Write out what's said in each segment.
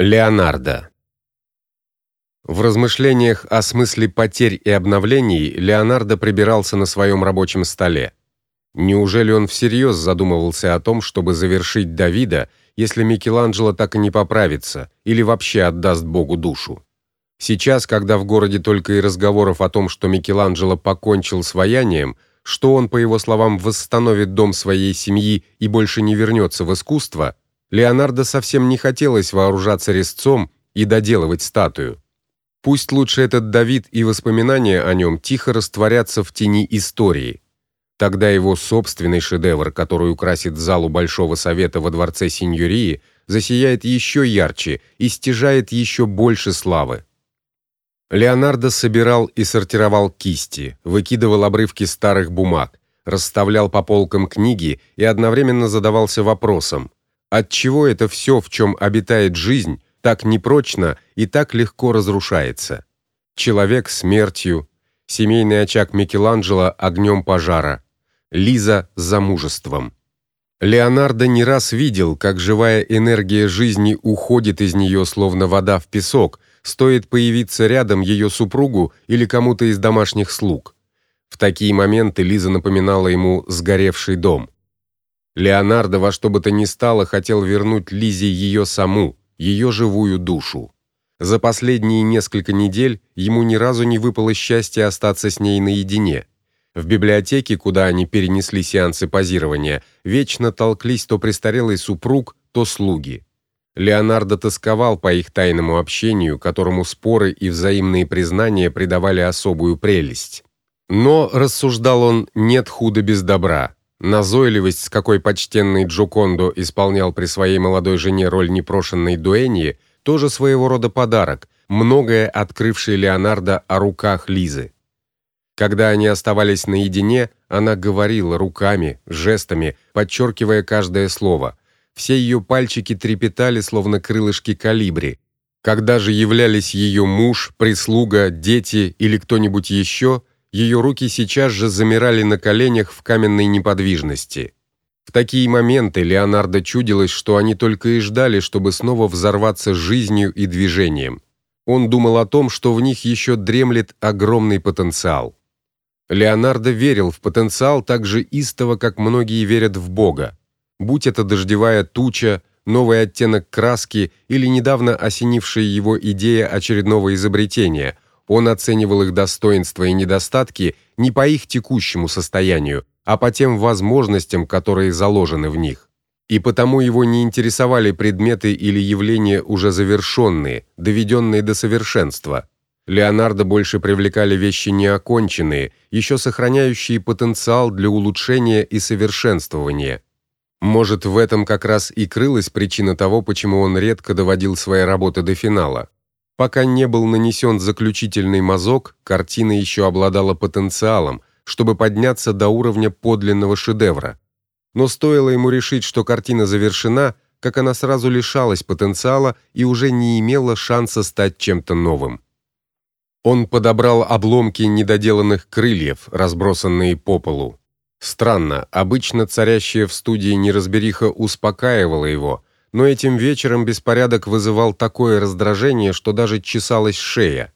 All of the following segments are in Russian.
Леонардо. В размышлениях о смысле потерь и обновлений Леонардо прибирался на своем рабочем столе. Неужели он всерьез задумывался о том, чтобы завершить Давида, если Микеланджело так и не поправится или вообще отдаст Богу душу? Сейчас, когда в городе только и разговоров о том, что Микеланджело покончил с ваянием, что он, по его словам, восстановит дом своей семьи и больше не вернется в искусство, Леонардо совсем не хотелось вооружаться резцом и доделывать статую. Пусть лучше этот Давид и воспоминания о нем тихо растворятся в тени истории. Тогда его собственный шедевр, который украсит залу Большого совета во дворце Синьории, засияет еще ярче и стяжает еще больше славы. Леонардо собирал и сортировал кисти, выкидывал обрывки старых бумаг, расставлял по полкам книги и одновременно задавался вопросом: Отчего это все, в чем обитает жизнь, так непрочно и так легко разрушается? Человек смертью, семейный очаг Микеланджело огнем пожара, Лиза замужеством. Леонардо не раз видел, как живая энергия жизни уходит из нее словно вода в песок, стоит появиться рядом ее супругу или кому-то из домашних слуг. В такие моменты Лиза напоминала ему сгоревший дом. Леонардо во что бы то ни стало хотел вернуть Лизе ее саму, ее живую душу. За последние несколько недель ему ни разу не выпало счастья остаться с ней наедине. В библиотеке, куда они перенесли сеансы позирования, вечно толклись то престарелый супруг, то слуги. Леонардо тосковал по их тайному общению, которому споры и взаимные признания придавали особую прелесть. Но, рассуждал он, нет худа без добра. Назойливость, с какой почтенный Джокондо исполнял при своей молодой жене роль непрошенной дуэньи, тоже своего рода подарок, многое открывший Леонардо о руках Лизы. Когда они оставались наедине, она говорила руками, жестами, подчеркивая каждое слово. Все ее пальчики трепетали, словно крылышки калибри. Когда же являлись ее муж, прислуга, дети или кто-нибудь еще, ее руки сейчас же замирали на коленях в каменной неподвижности. В такие моменты Леонардо чудилось, что они только и ждали, чтобы снова взорваться жизнью и движением. Он думал о том, что в них еще дремлет огромный потенциал. Леонардо верил в потенциал так же истово, как многие верят в Бога. Будь это дождевая туча, новый оттенок краски или недавно осенившая его идея очередного изобретения – он оценивал их достоинства и недостатки не по их текущему состоянию, а по тем возможностям, которые заложены в них. И потому его не интересовали предметы или явления уже завершенные, доведенные до совершенства. Леонардо больше привлекали вещи неоконченные, еще сохраняющие потенциал для улучшения и совершенствования. Может, в этом как раз и крылась причина того, почему он редко доводил свои работы до финала. Пока не был нанесен заключительный мазок, картина еще обладала потенциалом, чтобы подняться до уровня подлинного шедевра. Но стоило ему решить, что картина завершена, как она сразу лишалась потенциала и уже не имела шанса стать чем-то новым. Он подобрал обломки недоделанных крыльев, разбросанные по полу. Странно, обычно царящая в студии неразбериха успокаивала его, но этим вечером беспорядок вызывал такое раздражение, что даже чесалась шея.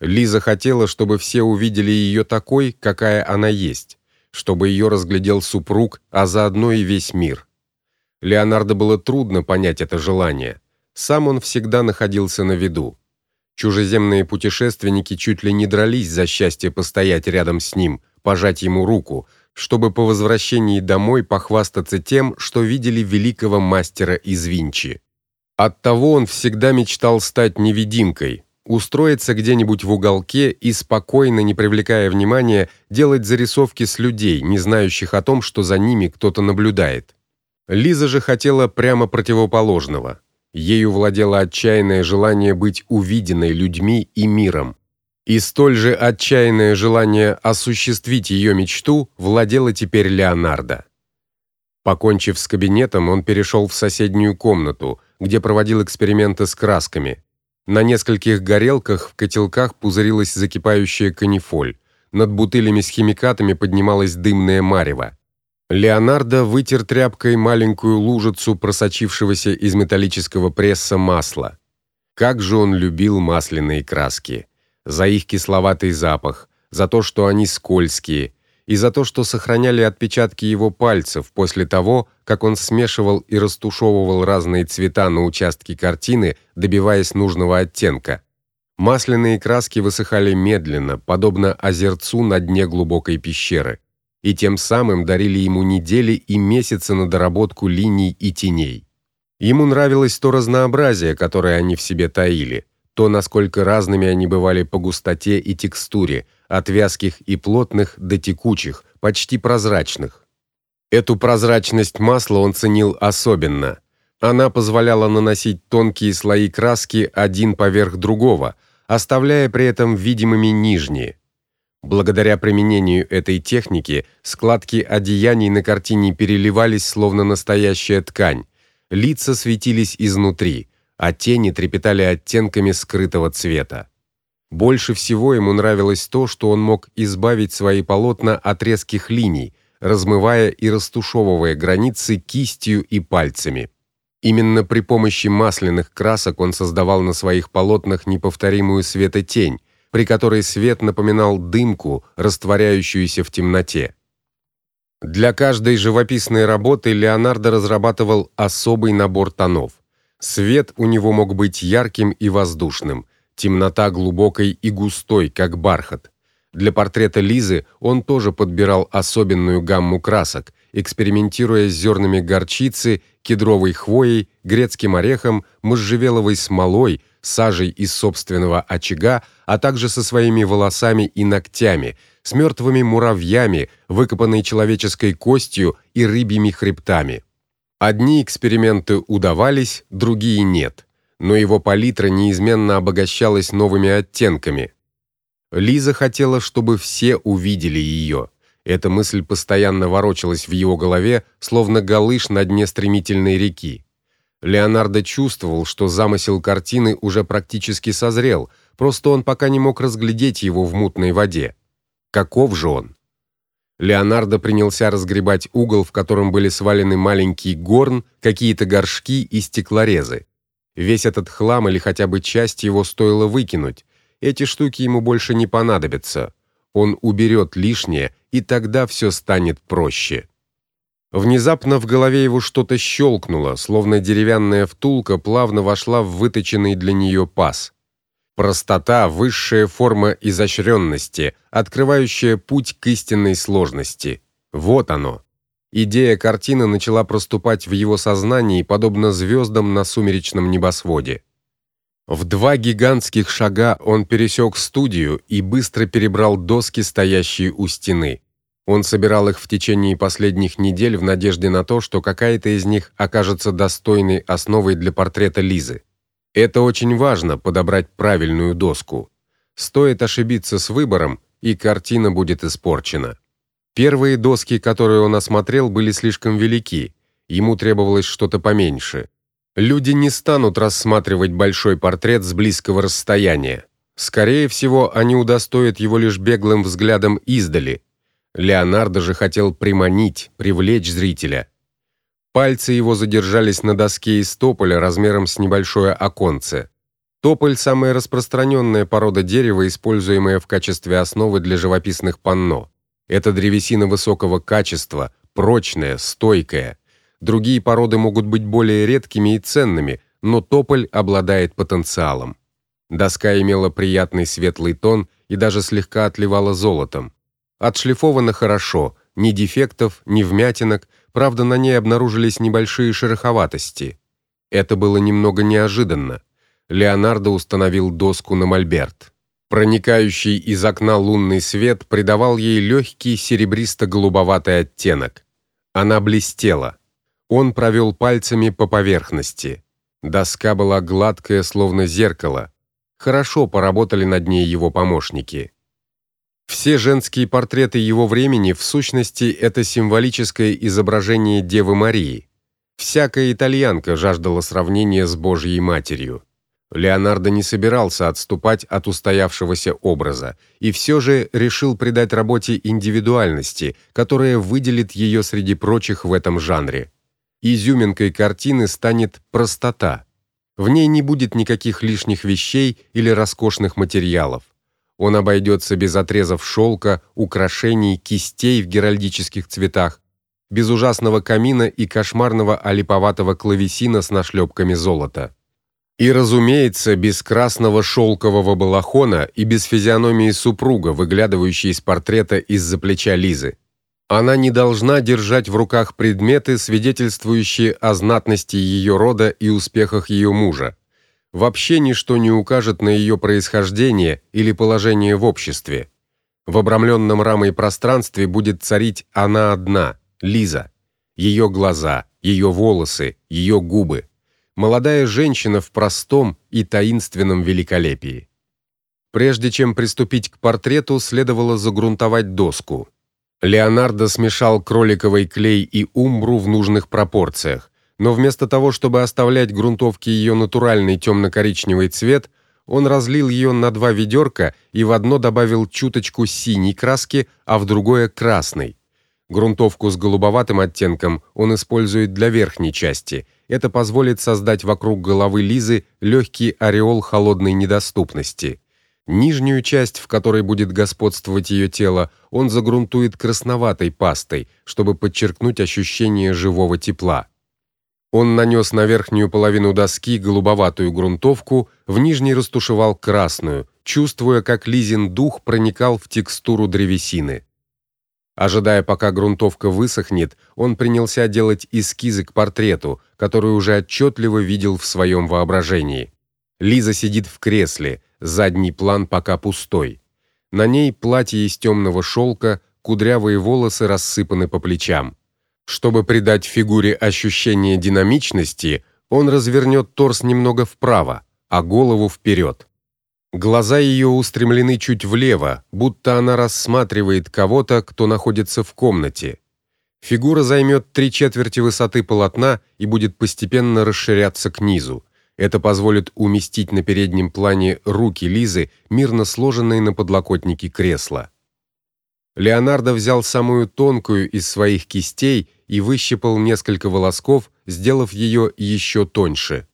Лиза хотела, чтобы все увидели ее такой, какая она есть, чтобы ее разглядел супруг, а заодно и весь мир. Леонардо было трудно понять это желание. Сам он всегда находился на виду. Чужеземные путешественники чуть ли не дрались за счастье постоять рядом с ним, пожать ему руку, чтобы по возвращении домой похвастаться тем, что видели великого мастера из Винчи. Оттого он всегда мечтал стать невидимкой, устроиться где-нибудь в уголке и спокойно, не привлекая внимания, делать зарисовки с людей, не знающих о том, что за ними кто-то наблюдает. Лиза же хотела прямо противоположного. Ею владело отчаянное желание быть увиденной людьми и миром. И столь же отчаянное желание осуществить ее мечту владело теперь Леонардо. Покончив с кабинетом, он перешел в соседнюю комнату, где проводил эксперименты с красками. На нескольких горелках в котелках пузырилась закипающая канифоль. Над бутылями с химикатами поднималась дымная марево. Леонардо вытер тряпкой маленькую лужицу просочившегося из металлического пресса масла. Как же он любил масляные краски! За их кисловатый запах, за то, что они скользкие, и за то, что сохраняли отпечатки его пальцев после того, как он смешивал и растушевывал разные цвета на участке картины, добиваясь нужного оттенка. Масляные краски высыхали медленно, подобно озерцу на дне глубокой пещеры и тем самым дарили ему недели и месяцы на доработку линий и теней. Ему нравилось то разнообразие, которое они в себе таили, то, насколько разными они бывали по густоте и текстуре, от вязких и плотных до текучих, почти прозрачных. Эту прозрачность масла он ценил особенно. Она позволяла наносить тонкие слои краски один поверх другого, оставляя при этом видимыми нижние. Благодаря применению этой техники складки одеяний на картине переливались словно настоящая ткань. Лица светились изнутри, а тени трепетали оттенками скрытого цвета. Больше всего ему нравилось то, что он мог избавить свои полотна от резких линий, размывая и растушевывая границы кистью и пальцами. Именно при помощи масляных красок он создавал на своих полотнах неповторимую светотень, при которой свет напоминал дымку, растворяющуюся в темноте. Для каждой живописной работы Леонардо разрабатывал особый набор тонов. Свет у него мог быть ярким и воздушным, темнота глубокой и густой, как бархат. Для портрета Лизы он тоже подбирал особенную гамму красок, экспериментируя с зернами горчицы, кедровой хвоей, грецким орехом, можжевеловой смолой, сажей из собственного очага, а также со своими волосами и ногтями, с мертвыми муравьями, выкопанной человеческой костью и рыбьими хребтами. Одни эксперименты удавались, другие нет, но его палитра неизменно обогащалась новыми оттенками. Лиза хотела, чтобы все увидели ее. Эта мысль постоянно ворочалась в его голове, словно галыш на дне стремительной реки. Леонардо чувствовал, что замысел картины уже практически созрел, просто он пока не мог разглядеть его в мутной воде. Каков же он? Леонардо принялся разгребать угол, в котором были свалены маленький горн, какие-то горшки и стеклорезы. Весь этот хлам или хотя бы часть его стоило выкинуть. Эти штуки ему больше не понадобятся. Он уберет лишнее, и тогда все станет проще. Внезапно в голове его что-то щелкнуло, словно деревянная втулка плавно вошла в выточенный для нее паз. Простота высшая форма изощренности, открывающая путь к истинной сложности. Вот оно. Идея картины начала проступать в его сознании, подобно звездам на сумеречном небосводе. В два гигантских шага он пересек студию и быстро перебрал доски, стоящие у стены. Он собирал их в течение последних недель в надежде на то, что какая-то из них окажется достойной основой для портрета Лизы. Это очень важно подобрать правильную доску. Стоит ошибиться с выбором, и картина будет испорчена. Первые доски, которые он осмотрел, были слишком велики. Ему требовалось что-то поменьше. Люди не станут рассматривать большой портрет с близкого расстояния. Скорее всего, они удостоят его лишь беглым взглядом издали, Леонардо же хотел приманить, привлечь зрителя. Пальцы его задержались на доске из тополя размером с небольшое оконце. Тополь самая распространенная порода дерева, используемая в качестве основы для живописных панно. Это древесина высокого качества, прочная, стойкая. Другие породы могут быть более редкими и ценными, но тополь обладает потенциалом. Доска имела приятный светлый тон и даже слегка отливала золотом. Отшлифовано хорошо, ни дефектов, ни вмятинок, правда, на ней обнаружились небольшие шероховатости. Это было немного неожиданно. Леонардо установил доску на мольберт. Проникающий из окна лунный свет придавал ей легкий серебристо-голубоватый оттенок. Она блестела. Он провел пальцами по поверхности. Доска была гладкая, словно зеркало. Хорошо поработали над ней его помощники. Все женские портреты его времени в сущности это символическое изображение Девы Марии. Всякая итальянка жаждала сравнения с Божьей Матерью. Леонардо не собирался отступать от устоявшегося образа и все же решил придать работе индивидуальности, которая выделит ее среди прочих в этом жанре. Изюминкой картины станет простота. В ней не будет никаких лишних вещей или роскошных материалов. Он обойдется без отрезов шелка, украшений, кистей в геральдических цветах, без ужасного камина и кошмарного олиповатого клавесина с нашлепками золота. И, разумеется, без красного шелкового балахона и без физиономии супруга, выглядывающей из портрета из-за плеча Лизы. Она не должна держать в руках предметы, свидетельствующие о знатности ее рода и успехах ее мужа. Вообще ничто не укажет на ее происхождение или положение в обществе. В обрамленном рамой пространстве будет царить она одна, Лиза. Ее глаза, ее волосы, ее губы. Молодая женщина в простом и таинственном великолепии. Прежде чем приступить к портрету, следовало загрунтовать доску. Леонардо смешал кроликовый клей и умбру в нужных пропорциях, но вместо того, чтобы оставлять грунтовке ее натуральный темно коричневый цвет, он разлил ее на два ведерка и в одно добавил чуточку синей краски, а в другое красной. Грунтовку с голубоватым оттенком он использует для верхней части. Это позволит создать вокруг головы Лизы легкий ореол холодной недоступности. Нижнюю часть, в которой будет господствовать ее тело, он загрунтует красноватой пастой, чтобы подчеркнуть ощущение живого тепла. Он нанес на верхнюю половину доски голубоватую грунтовку, в нижней растушевал красную, чувствуя, как Лизин дух проникал в текстуру древесины. Ожидая, пока грунтовка высохнет, он принялся делать эскизы к портрету, который уже отчетливо видел в своем воображении. Лиза сидит в кресле, задний план пока пустой. На ней платье из темного шелка, кудрявые волосы рассыпаны по плечам. Чтобы придать фигуре ощущение динамичности, он развернет торс немного вправо, а голову вперед. Глаза ее устремлены чуть влево, будто она рассматривает кого-то, кто находится в комнате. Фигура займет три четверти высоты полотна и будет постепенно расширяться к низу. Это позволит уместить на переднем плане руки Лизы, мирно сложенные на подлокотнике кресла. Леонардо взял самую тонкую из своих кистей и выщипал несколько волосков, сделав ее еще тоньше.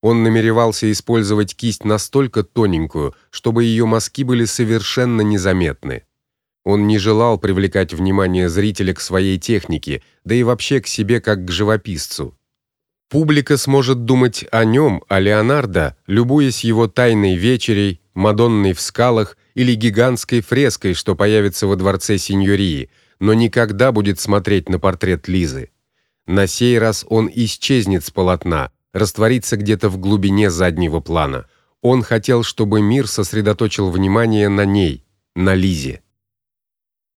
Он намеревался использовать кисть настолько тоненькую, чтобы ее мазки были совершенно незаметны. Он не желал привлекать внимание зрителя к своей технике, да и вообще к себе как к живописцу. Публика сможет думать о нем, о Леонардо, любуясь его тайной вечерей, Мадонной в скалах или гигантской фреской, что появится во дворце Синьории, но никогда будет смотреть на портрет Лизы. На сей раз он исчезнет с полотна, растворится где-то в глубине заднего плана. Он хотел, чтобы мир сосредоточил внимание на ней, на Лизе.